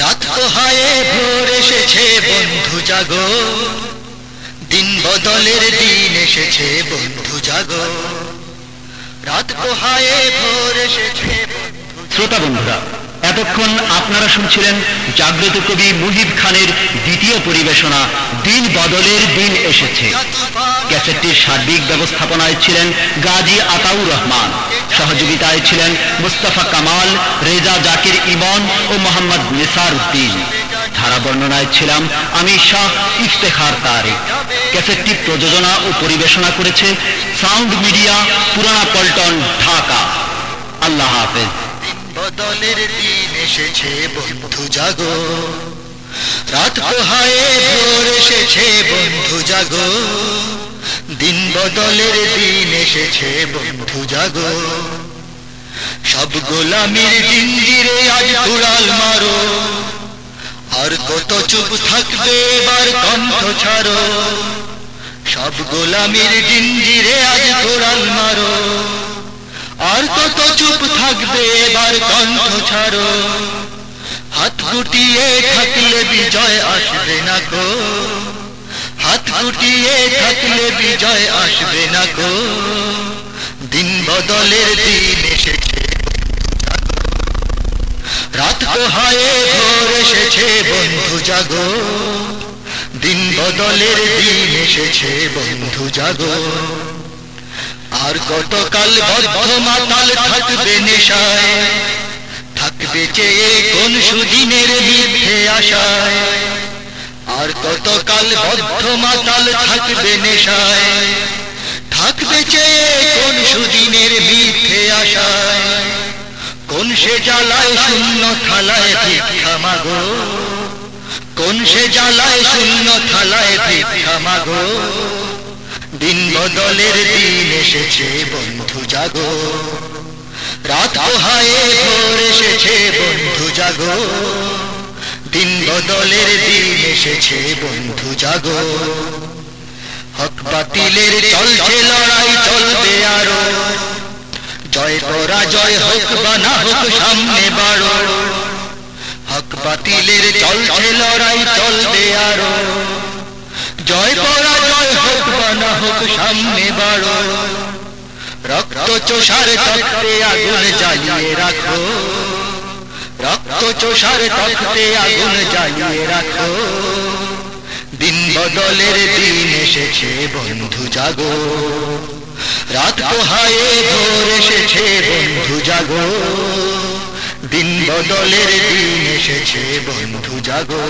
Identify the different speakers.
Speaker 1: রাত পোহায়ে ভোর এসেছে বন্ধু জাগো। দিন বদলের দিন এসেছে বন্ধু জাগো। রাত পোহায়ে ভোর এসেছে
Speaker 2: শ্রোতা বন্ধুরা, এতক্ষণ আপনারা শুনছিলেন জাগ্রত কবি মুহিব খানের দ্বিতীয় পরিবেশনা, দিন বদলের দিন এসেছে। ক্যাসেটটির সার্বিক ব্যবস্থাপনায় ছিলেন গাজী আতাউর রহমান। সহযোগিতায় ছিলেন মুস্তাফা কামাল, রেজা ইমন ও মোহাম্মদ নিসার উদ্দিন। ধারা বর্ণনায় ছিলাম, আমি শাহ ইফতেখার তারিক ক্যাসেটটি প্রযোজনা ও পরিবেশনা করেছে সাউন্ড মিডিয়া পুরানা পল্টন, ঢাকা। আল্লাহ হাফেজ।
Speaker 1: বদলের দিন এসেছে, বন্ধু জাগো। রাত পোহায়ে, ভোর এসেছে, বন্ধু জাগো। দিন বদলের দিন এসেছে, বন্ধু জাগো। সব গোলামির জিঞ্জিরে আজ কুড়াল মারো। আর কত চুপ থাকবে এবার কণ্ঠ ছাড়ো। সব গোলামির জিঞ্জিরে আজ কুড়াল মারো। আর কত চুপ থাকবে এবার কণ্ঠ ছাড়ো। হাত গুটিয়ে থাকলে বিজয় আসবে না গো। হাত গুটিয়ে থাকলে বিজয় আসবে না গো। দিন বদলের দিন এসেছে রাত পোহায়ে ভোর এসেছে বন্ধু জাগো। দিন বদলের দিন এসেছে, বন্ধু জাগো। আর কতকাল মাতাল থাকবে নেশায়, থাকবে চেয়ে কোন সুদিনের মিথ্যে আশায়। আর কতকাল বদ্ধ মাতাল থাকবে নেশায়, থাকবে চেয়ে কোন সুদিনের মিথ্যে আশায়। কোন সে জ্বালায়, শূন্য থালায় ভিক্ষা মাগো। সে জ্বালায় শূন্য থালায় ভিক্ষা মাগো। দিন বদলের দিন এসেছে, বন্ধু জাগো। রাত পোহায়ে ভোর এসেছে, বন্ধু জাগো। দিন বদলের দিন এসেছে, বন্ধু জাগো। হক বাতিলের চলছে লড়াই, চলবে আরও। জয় পরাজয় হোক বা না হোক, সামনে বাড়ো। বাতিলের চলছে লড়াই চলবে আরও। জয় পরাজয় হোক বা না হোক সামনে বাড়ো রক্ত চোষার তক্তে আগুন জ্বালিয়ে রাখো। রক্ত চোষার তক্তে আগুন জ্বালিয়ে রাখো। দিন বদলের দিন এসেছে, বন্ধু জাগো। রাত পোহায়ে ভোর এসেছে, বন্ধু জাগো। দিন বদলের দিন এসেছে বন্ধু জাগো।